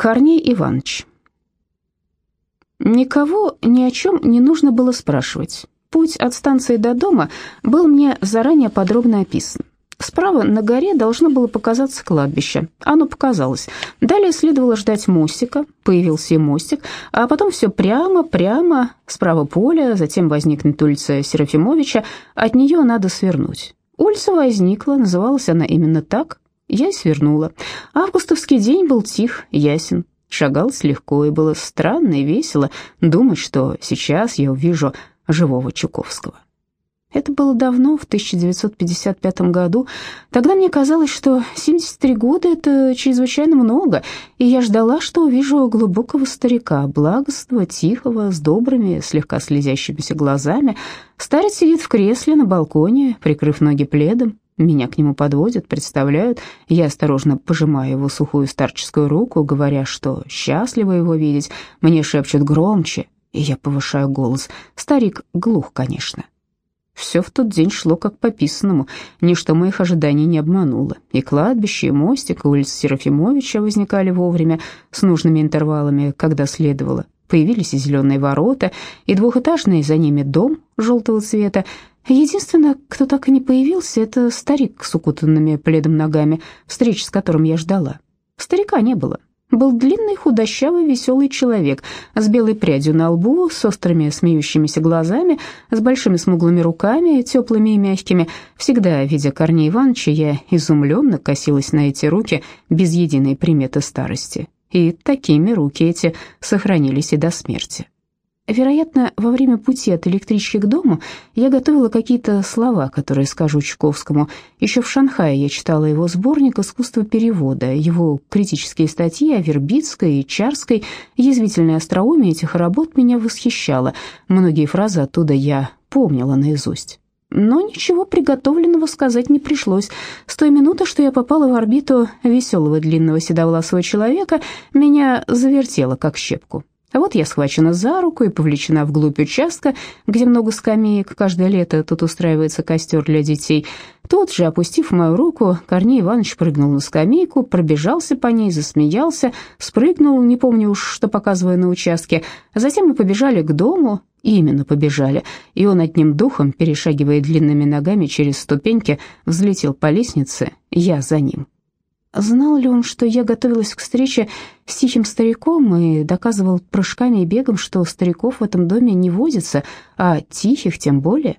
Корней Иванович. Никого ни о чем не нужно было спрашивать. Путь от станции до дома был мне заранее подробно описан. Справа на горе должно было показаться кладбище. Оно показалось. Далее следовало ждать мостика. Появился и мостик. А потом все прямо, прямо. Справа поле, затем возникнет улица Серафимовича. От нее надо свернуть. Улица возникла, называлась она именно так. Я свернула. Августовский день был тих, ясен. Шагалось легко, и было странно и весело думать, что сейчас я увижу живого Чуковского. Это было давно, в 1955 году. Тогда мне казалось, что 73 года — это чрезвычайно много, и я ждала, что увижу глубокого старика, благостного, тихого, с добрыми, слегка слезящимися глазами. Старец сидит в кресле на балконе, прикрыв ноги пледом. Меня к нему подводят, представляют. Я осторожно пожимаю его сухую старческую руку, говоря, что счастливо его видеть. Мне шепчут громче, и я повышаю голос. Старик глух, конечно. Все в тот день шло как по писанному, ничто моих ожиданий не обмануло. И кладбище, и мостик, и улица Серафимовича возникали вовремя, с нужными интервалами, когда следовало. Появились и зеленые ворота, и двухэтажный за ними дом желтого цвета. Единственное, кто так и не появился, это старик с укутанными пледом ногами, встречи с которым я ждала. Старика не было был длинный, худощавый, веселый человек с белой прядью на лбу, с острыми смеющимися глазами, с большими смуглыми руками, теплыми и мягкими. Всегда, видя Корнея Ивановича, я изумленно косилась на эти руки без единой приметы старости. И такими руки эти сохранились и до смерти. Вероятно, во время пути от электрички к дому я готовила какие-то слова, которые скажу Чуковскому. Еще в Шанхае я читала его сборник искусства перевода, его критические статьи о Вербицкой и Чарской. Язвительная остроумие этих работ меня восхищала. Многие фразы оттуда я помнила наизусть. Но ничего приготовленного сказать не пришлось. С той минуты, что я попала в орбиту веселого длинного седовласого человека, меня завертело как щепку. А вот я схвачена за руку и повлечена вглубь участка, где много скамеек, каждое лето тут устраивается костер для детей. Тот же, опустив мою руку, Корней Иванович прыгнул на скамейку, пробежался по ней, засмеялся, спрыгнул, не помню уж, что показывая на участке. Затем мы побежали к дому, именно побежали, и он одним духом, перешагивая длинными ногами через ступеньки, взлетел по лестнице, я за ним. Знал ли он, что я готовилась к встрече с тихим стариком и доказывал прыжками и бегом, что стариков в этом доме не возится, а тихих тем более?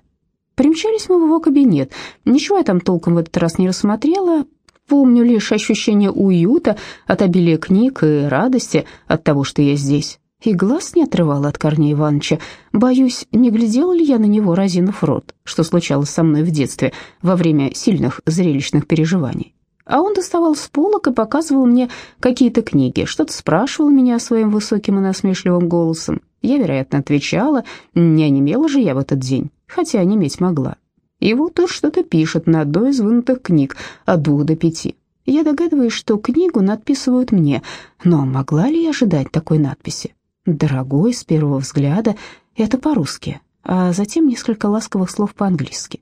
Примчались мы в его кабинет. Ничего я там толком в этот раз не рассмотрела. Помню лишь ощущение уюта от обилия книг и радости от того, что я здесь. И глаз не отрывала от Корнея Ивановича. Боюсь, не глядела ли я на него, разинув рот, что случалось со мной в детстве во время сильных зрелищных переживаний. А он доставал с полок и показывал мне какие-то книги, что-то спрашивал меня своим высоким и насмешливым голосом. Я, вероятно, отвечала, не онемела же я в этот день, хотя онеметь могла. И вот он что-то пишет на одной из вынутых книг от двух до пяти. Я догадываюсь, что книгу надписывают мне, но могла ли я ожидать такой надписи? «Дорогой» с первого взгляда, это по-русски, а затем несколько ласковых слов по-английски.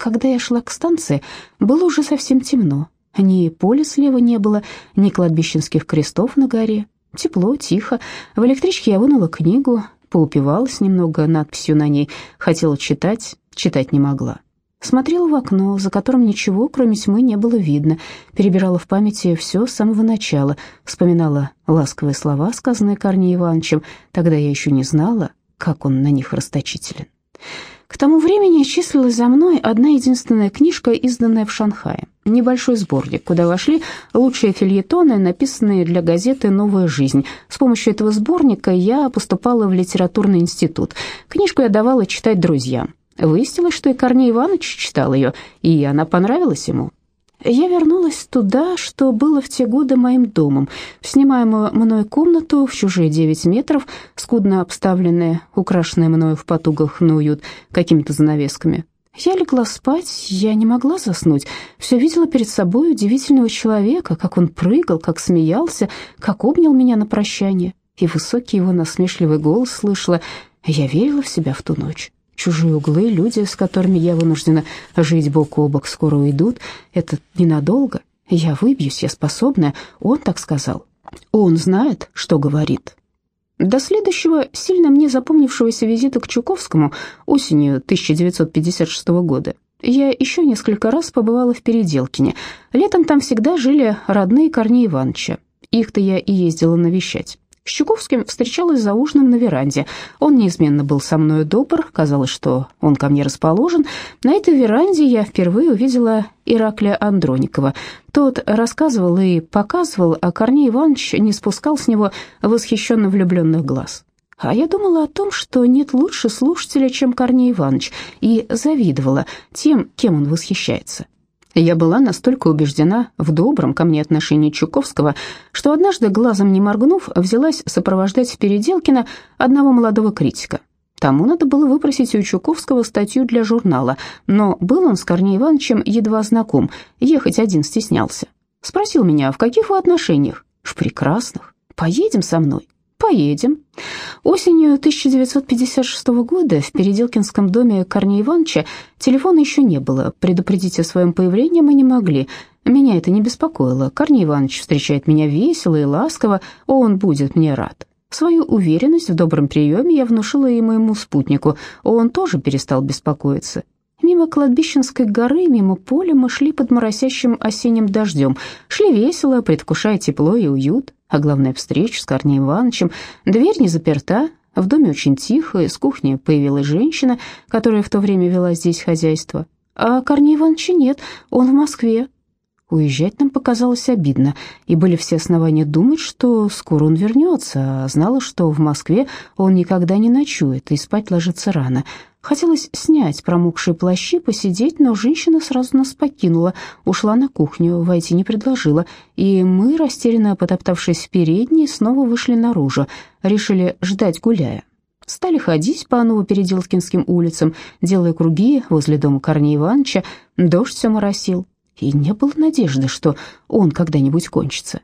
Когда я шла к станции, было уже совсем темно. Ни поля слева не было, ни кладбищенских крестов на горе. Тепло, тихо. В электричке я вынула книгу, поупивалась немного надписью на ней. Хотела читать, читать не могла. Смотрела в окно, за которым ничего, кроме тьмы, не было видно. Перебирала в памяти все с самого начала. Вспоминала ласковые слова, сказанные Корнеем Ивановичем. Тогда я еще не знала, как он на них расточителен. К тому времени числилась за мной одна единственная книжка, изданная в Шанхае. Небольшой сборник, куда вошли лучшие фильетоны, написанные для газеты «Новая жизнь». С помощью этого сборника я поступала в литературный институт. Книжку я давала читать друзьям. Выяснилось, что и Корней Иванович читал ее, и она понравилась ему. Я вернулась туда, что было в те годы моим домом, в снимаемую мной комнату в чужие девять метров, скудно обставленная, украшенная мною в потугах на уют какими-то занавесками. Я легла спать, я не могла заснуть, все видела перед собой удивительного человека, как он прыгал, как смеялся, как обнял меня на прощание, и высокий его насмешливый голос слышала. Я верила в себя в ту ночь. Чужие углы, люди, с которыми я вынуждена жить бок о бок, скоро уйдут. Это ненадолго. Я выбьюсь, я способная. Он так сказал. Он знает, что говорит. До следующего сильно мне запомнившегося визита к Чуковскому осенью 1956 года я еще несколько раз побывала в Переделкине. Летом там всегда жили родные Корнея Ивановича. Их-то я и ездила навещать. С Чуковским встречалась за ужином на веранде. Он неизменно был со мной добр, казалось, что он ко мне расположен. На этой веранде я впервые увидела Ираклия Андроникова. Тот рассказывал и показывал, а Корней Иванович не спускал с него восхищенно влюбленных глаз. А я думала о том, что нет лучше слушателя, чем Корней Иванович, и завидовала тем, кем он восхищается. Я была настолько убеждена в добром ко мне отношении Чуковского, что однажды, глазом не моргнув, взялась сопровождать в Переделкино одного молодого критика. Тому надо было выпросить у Чуковского статью для журнала, но был он с Корнеем Ивановичем едва знаком, ехать один стеснялся. Спросил меня, в каких вы отношениях? В прекрасных. Поедем со мной? Поедем. Осенью 1956 года в Переделкинском доме Корнея Ивановича телефона еще не было. Предупредить о своем появлении мы не могли. Меня это не беспокоило. Корней Иванович встречает меня весело и ласково, он будет мне рад. Свою уверенность в добром приеме я внушила и моему спутнику. Он тоже перестал беспокоиться. Мимо кладбищенской горы, мимо поля мы шли под моросящим осенним дождем. Шли весело, предвкушая тепло и уют а главная встреча с Корнеем Ивановичем. Дверь не заперта, в доме очень тихо, из кухни появилась женщина, которая в то время вела здесь хозяйство. А Корнея Ивановича нет, он в Москве. Уезжать нам показалось обидно, и были все основания думать, что скоро он вернется, а знала, что в Москве он никогда не ночует и спать ложится рано. Хотелось снять промокшие плащи, посидеть, но женщина сразу нас покинула, ушла на кухню, войти не предложила, и мы, растерянно потоптавшись в передней, снова вышли наружу, решили ждать гуляя. Стали ходить по Новопеределкинским улицам, делая круги возле дома Корнея Ивановича, дождь все моросил, и не было надежды, что он когда-нибудь кончится.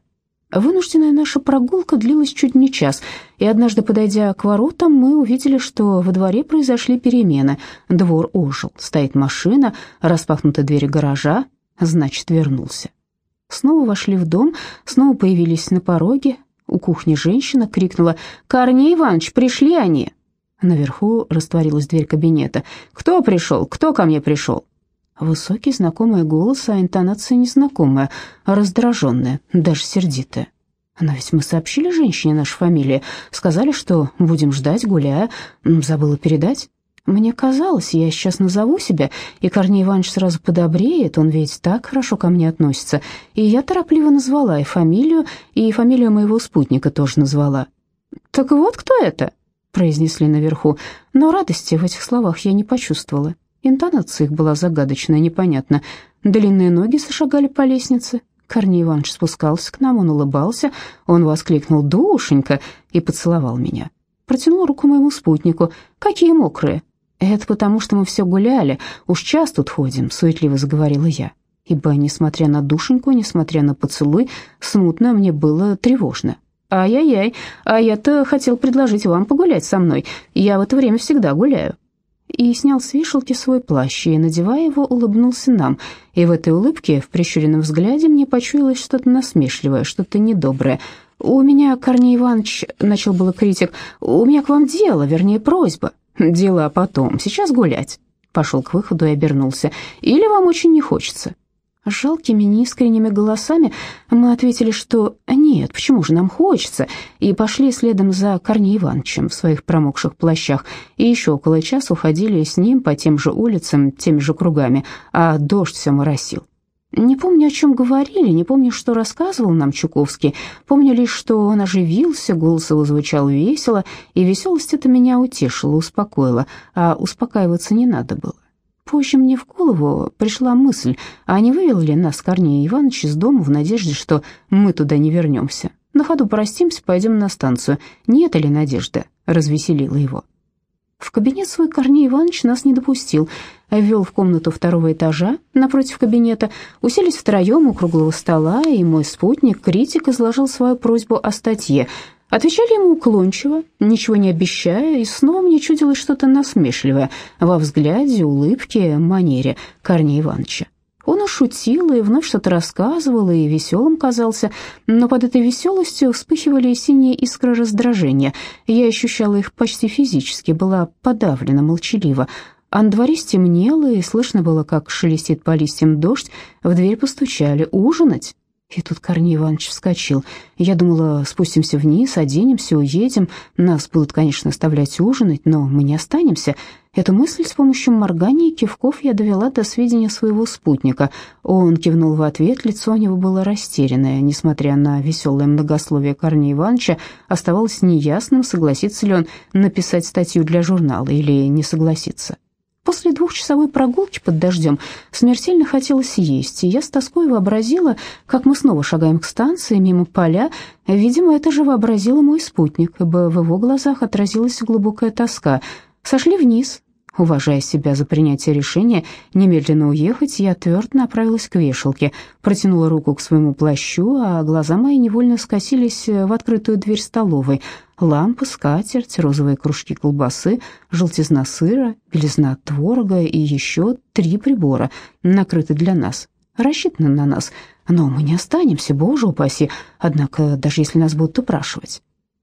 Вынужденная наша прогулка длилась чуть не час, и однажды, подойдя к воротам, мы увидели, что во дворе произошли перемены. Двор ожил, стоит машина, распахнуты двери гаража, значит, вернулся. Снова вошли в дом, снова появились на пороге. У кухни женщина крикнула «Корней Иванович, пришли они!» Наверху растворилась дверь кабинета. «Кто пришел? Кто ко мне пришел?» Высокий, знакомый голос, а интонация незнакомая, раздраженная, даже сердитая. Но ведь мы сообщили женщине наши фамилии, сказали, что будем ждать, гуляя. Забыла передать. Мне казалось, я сейчас назову себя, и Корней Иванович сразу подобреет, он ведь так хорошо ко мне относится. И я торопливо назвала и фамилию, и фамилию моего спутника тоже назвала. «Так вот кто это?» — произнесли наверху, но радости в этих словах я не почувствовала. Интонация их была загадочная, непонятна. Длинные ноги зашагали по лестнице. Корней Иванович спускался к нам, он улыбался, он воскликнул «Душенька!» и поцеловал меня. Протянул руку моему спутнику. «Какие мокрые!» «Это потому, что мы все гуляли, уж час тут ходим», — суетливо заговорила я. Ибо, несмотря на душеньку, несмотря на поцелуй, смутно мне было тревожно. «Ай-яй-яй, а я-то хотел предложить вам погулять со мной. Я в это время всегда гуляю» и снял с вешалки свой плащ, и, надевая его, улыбнулся нам. И в этой улыбке, в прищуренном взгляде, мне почуялось что-то насмешливое, что-то недоброе. «У меня, Корней Иванович, — начал было критик, — у меня к вам дело, вернее, просьба». «Дела потом, сейчас гулять». Пошел к выходу и обернулся. «Или вам очень не хочется?» Жалкими, неискренними голосами мы ответили, что «нет, почему же нам хочется», и пошли следом за Корней Ивановичем в своих промокших плащах, и еще около часа уходили с ним по тем же улицам, теми же кругами, а дождь все моросил. Не помню, о чем говорили, не помню, что рассказывал нам Чуковский, помню лишь, что он оживился, голос его звучал весело, и веселость это меня утешила, успокоила, а успокаиваться не надо было. Позже мне в голову пришла мысль, а не вывел ли нас Корней Иванович из дома в надежде, что мы туда не вернемся. На ходу простимся, пойдем на станцию. Нет ли надежда? Развеселила его. В кабинет свой Корней Иванович нас не допустил. Ввел в комнату второго этажа напротив кабинета, уселись втроем у круглого стола, и мой спутник, критик, изложил свою просьбу о статье – Отвечали ему уклончиво, ничего не обещая, и снова мне чудилось что-то насмешливое во взгляде, улыбке, манере Корнея Ивановича. Он и шутил, и вновь что-то рассказывал, и веселым казался, но под этой веселостью вспыхивали синие искры раздражения. Я ощущала их почти физически, была подавлена, молчалива. А на дворе стемнело, и слышно было, как шелестит по листьям дождь. В дверь постучали. «Ужинать?» И тут Корней Иванович вскочил. Я думала, спустимся вниз, оденемся, уедем. Нас будут, конечно, оставлять ужинать, но мы не останемся. Эту мысль с помощью моргания и кивков я довела до сведения своего спутника. Он кивнул в ответ, лицо у него было растерянное. Несмотря на веселое многословие Корнея Ивановича, оставалось неясным, согласится ли он написать статью для журнала или не согласится. После двухчасовой прогулки под дождем смертельно хотелось есть, и я с тоской вообразила, как мы снова шагаем к станции мимо поля. Видимо, это же вообразила мой спутник, ибо в его глазах отразилась глубокая тоска. Сошли вниз, Уважая себя за принятие решения немедленно уехать, я твердо направилась к вешалке, протянула руку к своему плащу, а глаза мои невольно скосились в открытую дверь столовой. Лампа, скатерть, розовые кружки колбасы, желтизна сыра, белизна творога и еще три прибора, накрыты для нас, рассчитаны на нас. Но мы не останемся, боже упаси, однако даже если нас будут упрашивать.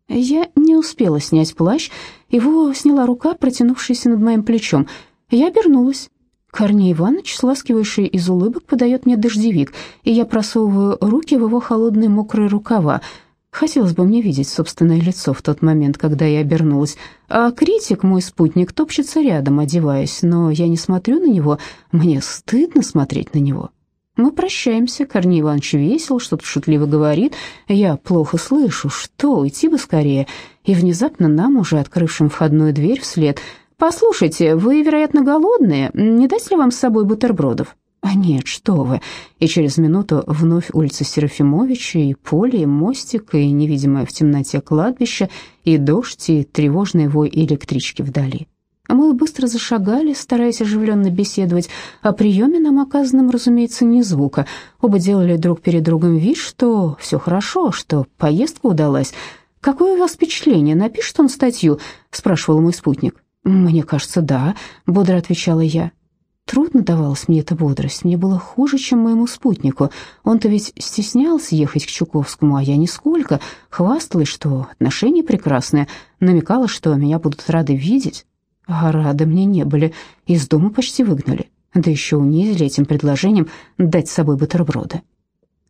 Я не успела снять плащ, его сняла рука, протянувшаяся над моим плечом. Я обернулась. Корней Иванович, сласкивающий из улыбок, подает мне дождевик, и я просовываю руки в его холодные мокрые рукава. Хотелось бы мне видеть собственное лицо в тот момент, когда я обернулась. А критик, мой спутник, топчется рядом, одеваясь, но я не смотрю на него, мне стыдно смотреть на него. Мы прощаемся, Корней Иванович весел, что-то шутливо говорит. Я плохо слышу, что, уйти бы скорее. И внезапно нам, уже открывшим входную дверь вслед, «Послушайте, вы, вероятно, голодные. Не дать ли вам с собой бутербродов?» «А нет, что вы!» И через минуту вновь улица Серафимовича, и поле, и мостик, и невидимое в темноте кладбище, и дождь, и тревожный вой электрички вдали. А мы быстро зашагали, стараясь оживленно беседовать. О приеме нам оказанном, разумеется, ни звука. Оба делали друг перед другом вид, что все хорошо, что поездка удалась. «Какое у вас впечатление? Напишет он статью?» — спрашивал мой спутник. «Мне кажется, да», — бодро отвечала я. Трудно давалась мне эта бодрость, мне было хуже, чем моему спутнику. Он-то ведь стеснялся ехать к Чуковскому, а я нисколько. Хвасталась, что отношения прекрасные, намекала, что меня будут рады видеть. А рады мне не были, из дома почти выгнали, да еще унизили этим предложением дать с собой бутерброды.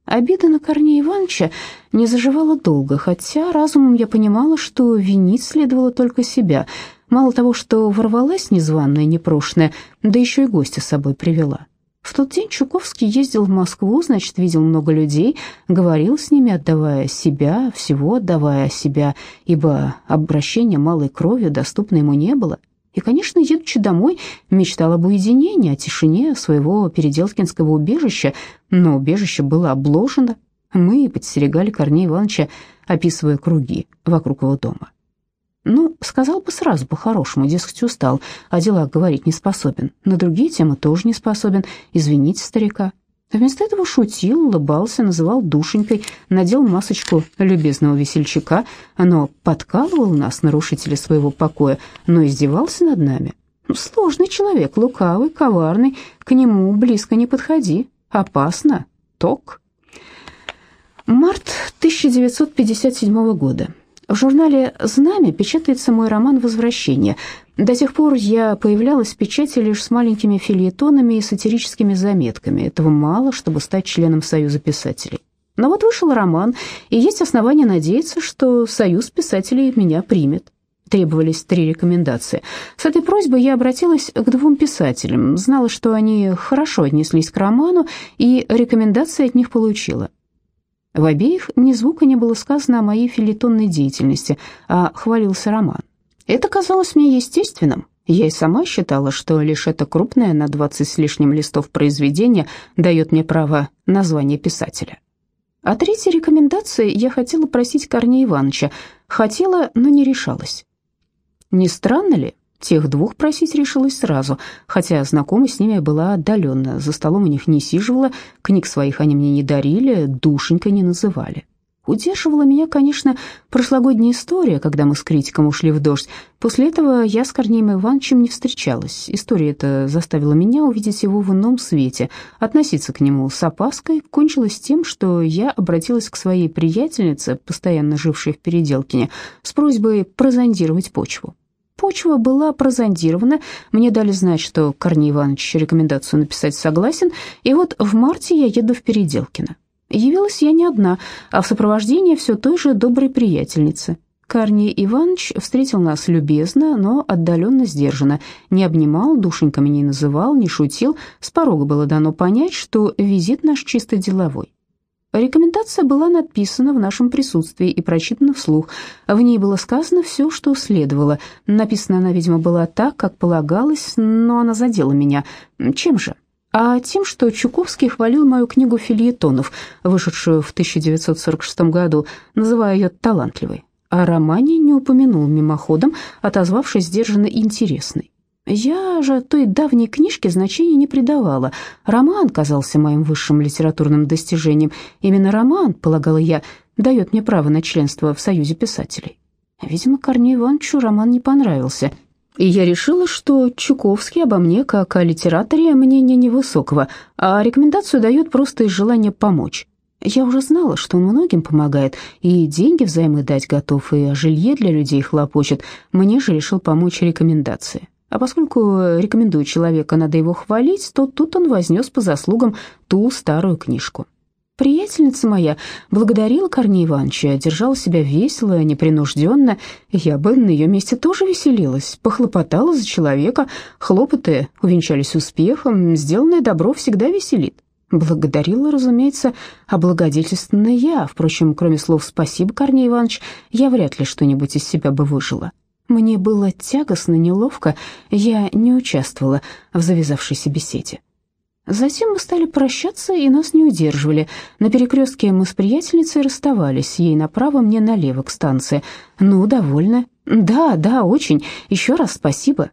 Обида на Корнея Ивановича не заживала долго, хотя разумом я понимала, что винить следовало только себя. Мало того, что ворвалась незваная, непрошенная, да еще и гостя с собой привела. В тот день Чуковский ездил в Москву, значит, видел много людей, говорил с ними, отдавая себя, всего отдавая себя, ибо обращения малой крови доступно ему не было. И, конечно, едучи домой, мечтал об уединении, о тишине своего переделкинского убежища, но убежище было обложено. Мы подстерегали Корнея Ивановича, описывая круги вокруг его дома. Ну, сказал бы сразу по-хорошему, дескать, устал, о делах говорить не способен. На другие темы тоже не способен, извините старика. Вместо этого шутил, улыбался, называл душенькой, надел масочку любезного весельчака, но подкалывал нас, нарушители своего покоя, но издевался над нами. Сложный человек, лукавый, коварный, к нему близко не подходи, опасно, ток. Март 1957 года. В журнале «Знамя» печатается мой роман «Возвращение». До тех пор я появлялась в печати лишь с маленькими фильетонами и сатирическими заметками. Этого мало, чтобы стать членом Союза писателей. Но вот вышел роман, и есть основания надеяться, что Союз писателей меня примет. Требовались три рекомендации. С этой просьбой я обратилась к двум писателям, знала, что они хорошо отнеслись к роману, и рекомендации от них получила. В обеих ни звука не было сказано о моей филитонной деятельности, а хвалился роман. Это казалось мне естественным. Я и сама считала, что лишь это крупное на 20 с лишним листов произведение дает мне право на звание писателя. А третьей рекомендации я хотела просить Корнея Ивановича. Хотела, но не решалась. Не странно ли? Тех двух просить решилась сразу, хотя знакома с ними была отдаленно, за столом у них не сиживала, книг своих они мне не дарили, душенькой не называли. Удерживала меня, конечно, прошлогодняя история, когда мы с критиком ушли в дождь. После этого я с Корнеем Ивановичем не встречалась. История эта заставила меня увидеть его в ином свете, относиться к нему с опаской, кончилась тем, что я обратилась к своей приятельнице, постоянно жившей в Переделкине, с просьбой прозондировать почву. Почва была прозондирована, мне дали знать, что Корней Иванович рекомендацию написать согласен, и вот в марте я еду в Переделкино. Явилась я не одна, а в сопровождении все той же доброй приятельницы. Корней Иванович встретил нас любезно, но отдаленно сдержанно, не обнимал, душеньками не называл, не шутил, с порога было дано понять, что визит наш чисто деловой. Рекомендация была написана в нашем присутствии и прочитана вслух. В ней было сказано все, что следовало. Написана она, видимо, была так, как полагалось, но она задела меня. Чем же? а тем, что Чуковский хвалил мою книгу фильетонов, вышедшую в 1946 году, называя ее талантливой. О романе не упомянул мимоходом, отозвавшись сдержанно интересной. Я же той давней книжке значения не придавала. Роман казался моим высшим литературным достижением. Именно роман, полагала я, дает мне право на членство в Союзе писателей. Видимо, Корнею Ивановичу роман не понравился — и я решила, что Чуковский обо мне, как о литераторе, мнение невысокого, а рекомендацию дает просто из желания помочь. Я уже знала, что он многим помогает, и деньги взаймы дать готов, и о жилье для людей хлопочет. Мне же решил помочь рекомендации. А поскольку рекомендую человека, надо его хвалить, то тут он вознес по заслугам ту старую книжку. Приятельница моя благодарила Корнея Ивановича, держала себя весело, непринужденно. Я бы на ее месте тоже веселилась, похлопотала за человека. Хлопоты увенчались успехом, сделанное добро всегда веселит. Благодарила, разумеется, облагодетельственно я. Впрочем, кроме слов «спасибо, Корней Иванович», я вряд ли что-нибудь из себя бы выжила. Мне было тягостно, неловко, я не участвовала в завязавшейся беседе. Затем мы стали прощаться, и нас не удерживали. На перекрестке мы с приятельницей расставались, ей направо, мне налево к станции. Ну, довольно. Да, да, очень. Еще раз спасибо.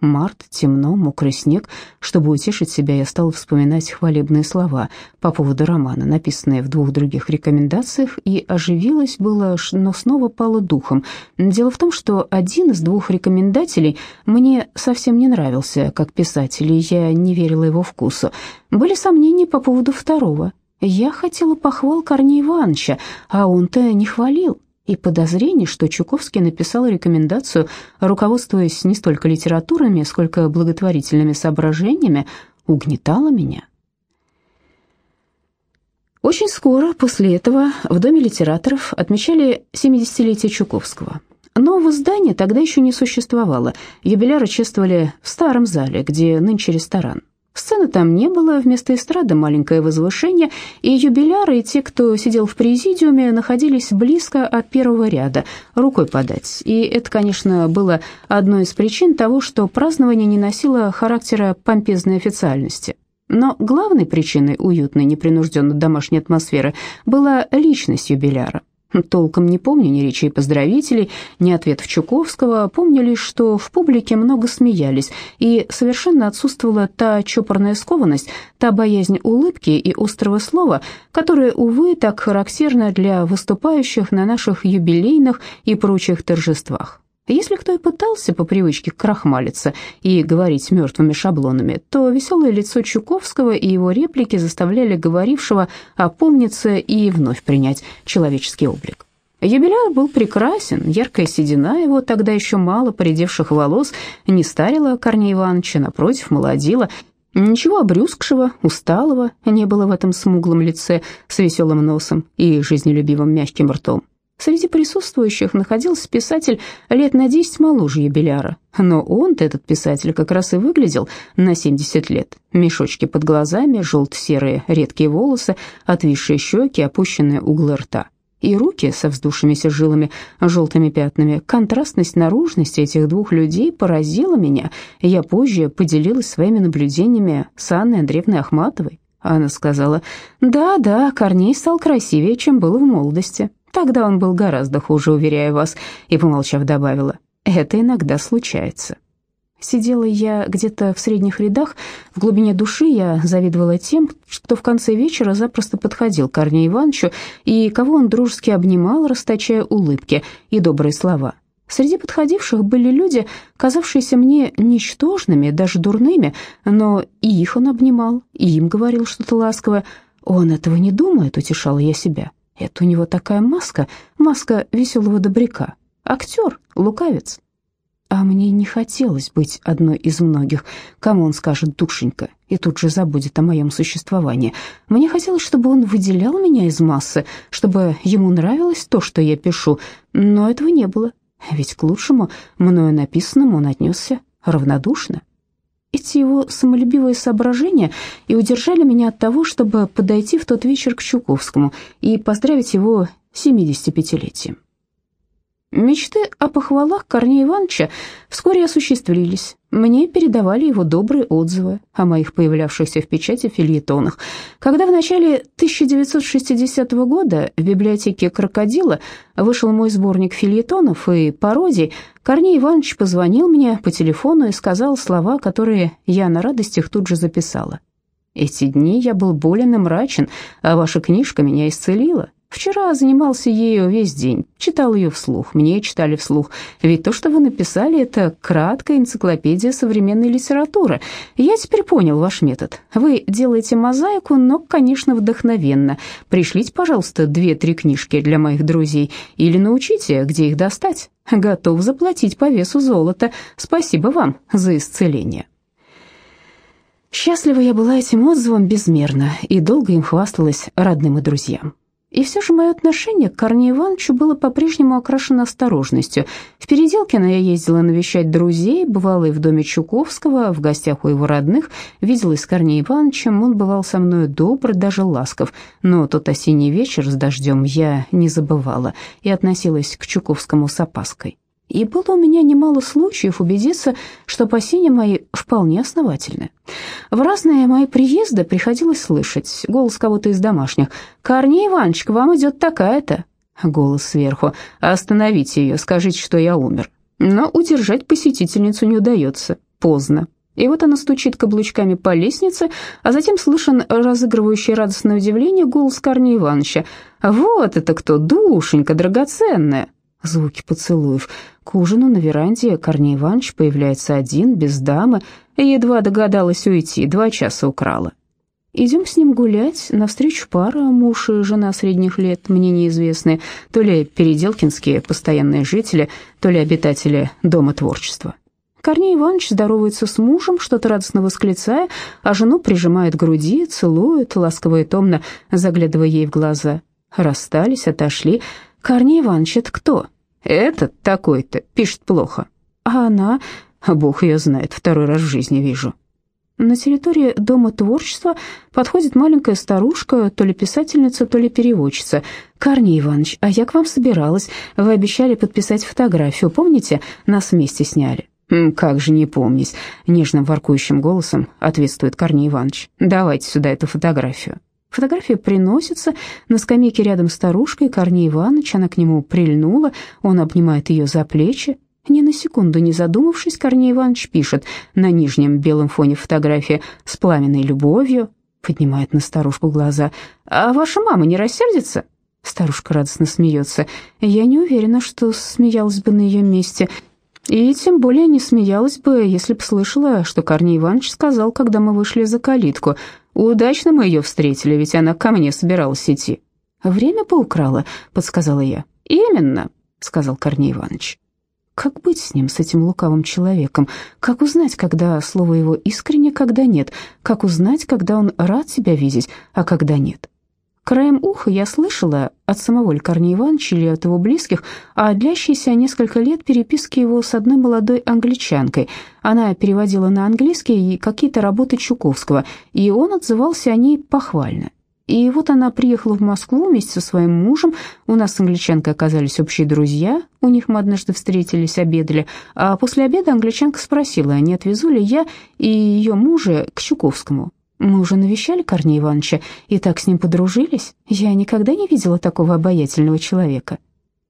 Март, темно, мокрый снег. Чтобы утешить себя, я стала вспоминать хвалебные слова по поводу романа, написанные в двух других рекомендациях, и оживилась было, но снова пала духом. Дело в том, что один из двух рекомендателей мне совсем не нравился как писатель, и я не верила его вкусу. Были сомнения по поводу второго. Я хотела похвал Корнея Ивановича, а он-то не хвалил и подозрение, что Чуковский написал рекомендацию, руководствуясь не столько литературами, сколько благотворительными соображениями, угнетало меня. Очень скоро после этого в Доме литераторов отмечали 70-летие Чуковского. Нового здания тогда еще не существовало, юбиляры чествовали в старом зале, где нынче ресторан. Сцены там не было, вместо эстрады маленькое возвышение, и юбиляры, и те, кто сидел в президиуме, находились близко от первого ряда, рукой подать. И это, конечно, было одной из причин того, что празднование не носило характера помпезной официальности. Но главной причиной уютной, непринужденной домашней атмосферы была личность юбиляра. Толком не помню ни речей поздравителей, ни ответов Чуковского, помню лишь, что в публике много смеялись, и совершенно отсутствовала та чопорная скованность, та боязнь улыбки и острого слова, которая, увы, так характерна для выступающих на наших юбилейных и прочих торжествах. Если кто и пытался по привычке крахмалиться и говорить мертвыми шаблонами, то веселое лицо Чуковского и его реплики заставляли говорившего опомниться и вновь принять человеческий облик. Юбиляр был прекрасен, яркая седина его, тогда еще мало поредевших волос, не старила Корнея Ивановича, напротив, молодила. Ничего обрюзгшего, усталого не было в этом смуглом лице с веселым носом и жизнелюбивым мягким ртом. Среди присутствующих находился писатель лет на 10 моложе юбиляра, но он-то, этот писатель, как раз и выглядел на 70 лет. Мешочки под глазами, желто-серые редкие волосы, отвисшие щеки, опущенные углы рта. И руки со вздувшимися жилами, желтыми пятнами. Контрастность наружности этих двух людей поразила меня. Я позже поделилась своими наблюдениями с Анной Андреевной Ахматовой. Она сказала, «Да-да, Корней стал красивее, чем был в молодости». Тогда он был гораздо хуже, уверяю вас, и, помолчав, добавила, это иногда случается. Сидела я где-то в средних рядах, в глубине души я завидовала тем, что в конце вечера запросто подходил к Корнею Ивановичу и кого он дружески обнимал, расточая улыбки и добрые слова. Среди подходивших были люди, казавшиеся мне ничтожными, даже дурными, но и их он обнимал, и им говорил что-то ласковое. «Он этого не думает», — утешала я себя. «Это у него такая маска, маска веселого добряка, актер, лукавец». А мне не хотелось быть одной из многих, кому он скажет «душенька» и тут же забудет о моем существовании. Мне хотелось, чтобы он выделял меня из массы, чтобы ему нравилось то, что я пишу, но этого не было, ведь к лучшему мною написанному он отнесся равнодушно. Эти его самолюбивые соображения и удержали меня от того, чтобы подойти в тот вечер к Чуковскому и поздравить его 75-летием. Мечты о похвалах Корнея Ивановича вскоре осуществились. Мне передавали его добрые отзывы о моих появлявшихся в печати фильетонах. Когда в начале 1960 года в библиотеке «Крокодила» вышел мой сборник фильетонов и пародий, Корней Иванович позвонил мне по телефону и сказал слова, которые я на радостях тут же записала. «Эти дни я был болен и мрачен, а ваша книжка меня исцелила. Вчера занимался ею весь день, читал ее вслух, мне читали вслух. Ведь то, что вы написали, это краткая энциклопедия современной литературы. Я теперь понял ваш метод. Вы делаете мозаику, но, конечно, вдохновенно. Пришлите, пожалуйста, две-три книжки для моих друзей или научите, где их достать. Готов заплатить по весу золота. Спасибо вам за исцеление. Счастлива я была этим отзывом безмерно и долго им хвасталась родным и друзьям. И все же мое отношение к Корнею Ивановичу было по-прежнему окрашено осторожностью. В Переделкино я ездила навещать друзей, бывала и в доме Чуковского, в гостях у его родных, виделась с Корнеем Ивановичем, он бывал со мной добр, даже ласков, но тот осенний вечер с дождем я не забывала и относилась к Чуковскому с опаской. И было у меня немало случаев убедиться, что опасения мои вполне основательны. В разные мои приезды приходилось слышать голос кого-то из домашних. «Корней Иванович, к вам идет такая-то». Голос сверху. «Остановите ее, скажите, что я умер». Но удержать посетительницу не удается. Поздно. И вот она стучит каблучками по лестнице, а затем слышен разыгрывающий радостное удивление голос Корнея Ивановича. «Вот это кто, душенька драгоценная!» Звуки поцелуев. К ужину на веранде Корней Иванович появляется один, без дамы, едва догадалась уйти, два часа украла. Идем с ним гулять, навстречу пара, муж и жена средних лет, мне неизвестные, то ли переделкинские постоянные жители, то ли обитатели Дома творчества. Корней Иванович здоровается с мужем, что-то радостно восклицая, а жену прижимает к груди, целует, ласково и томно, заглядывая ей в глаза. Расстались, отошли. «Корней Иванович, это кто?» «Этот такой-то, пишет плохо». «А она?» «Бог ее знает, второй раз в жизни вижу». На территории Дома творчества подходит маленькая старушка, то ли писательница, то ли переводчица. «Корней Иванович, а я к вам собиралась. Вы обещали подписать фотографию, помните? Нас вместе сняли». «Как же не помнить?» — нежным воркующим голосом ответствует Корней Иванович. «Давайте сюда эту фотографию». Фотография приносится, на скамейке рядом старушка и Корней Иванович, она к нему прильнула, он обнимает ее за плечи. Ни на секунду не задумавшись, Корней Иванович пишет на нижнем белом фоне фотографии «С пламенной любовью», поднимает на старушку глаза. «А ваша мама не рассердится?» Старушка радостно смеется. «Я не уверена, что смеялась бы на ее месте». И тем более не смеялась бы, если б слышала, что Корней Иванович сказал, когда мы вышли за калитку. Удачно мы ее встретили, ведь она ко мне собиралась идти. «Время поукрала», — подсказала я. «Именно», — сказал Корней Иванович. Как быть с ним, с этим лукавым человеком? Как узнать, когда слово его искренне, когда нет? Как узнать, когда он рад тебя видеть, а когда нет? Краем уха я слышала от самого Корнея Ивановича или от его близких о длящейся несколько лет переписке его с одной молодой англичанкой. Она переводила на английский какие-то работы Чуковского, и он отзывался о ней похвально. И вот она приехала в Москву вместе со своим мужем. У нас с англичанкой оказались общие друзья. У них мы однажды встретились, обедали. А после обеда англичанка спросила, не отвезу ли я и ее мужа к Чуковскому. Мы уже навещали Корнея Ивановича и так с ним подружились. Я никогда не видела такого обаятельного человека.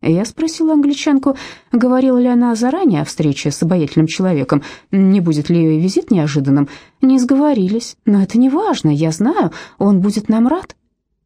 Я спросила англичанку, говорила ли она заранее о встрече с обаятельным человеком, не будет ли ее визит неожиданным. Не сговорились, но это не важно, я знаю, он будет нам рад.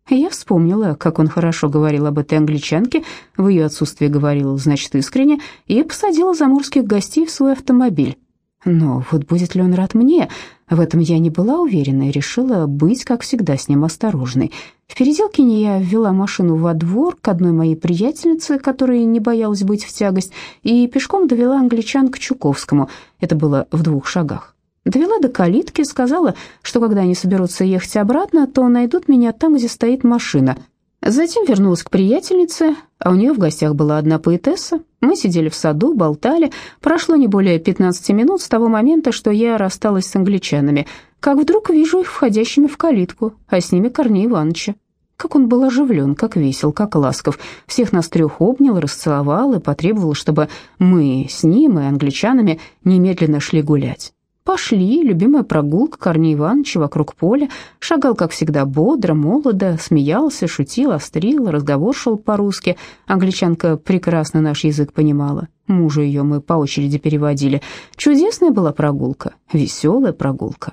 Я вспомнила, как он хорошо говорил об этой англичанке, в ее отсутствие говорил, значит, искренне, и посадила заморских гостей в свой автомобиль. Но вот будет ли он рад мне? В этом я не была уверена и решила быть, как всегда, с ним осторожной. В Переделкине я ввела машину во двор к одной моей приятельнице, которая не боялась быть в тягость, и пешком довела англичан к Чуковскому. Это было в двух шагах. Довела до калитки, сказала, что когда они соберутся ехать обратно, то найдут меня там, где стоит машина. Затем вернулась к приятельнице, а у нее в гостях была одна поэтесса. Мы сидели в саду, болтали. Прошло не более 15 минут с того момента, что я рассталась с англичанами, как вдруг вижу их входящими в калитку, а с ними Корней Ивановича. Как он был оживлен, как весел, как ласков. Всех нас трех обнял, расцеловал и потребовал, чтобы мы с ним и англичанами немедленно шли гулять. Пошли, любимая прогулка Корней Ивановича вокруг поля. Шагал, как всегда, бодро, молодо, смеялся, шутил, острил, разговор шел по-русски. Англичанка прекрасно наш язык понимала. Мужа ее мы по очереди переводили. Чудесная была прогулка, веселая прогулка.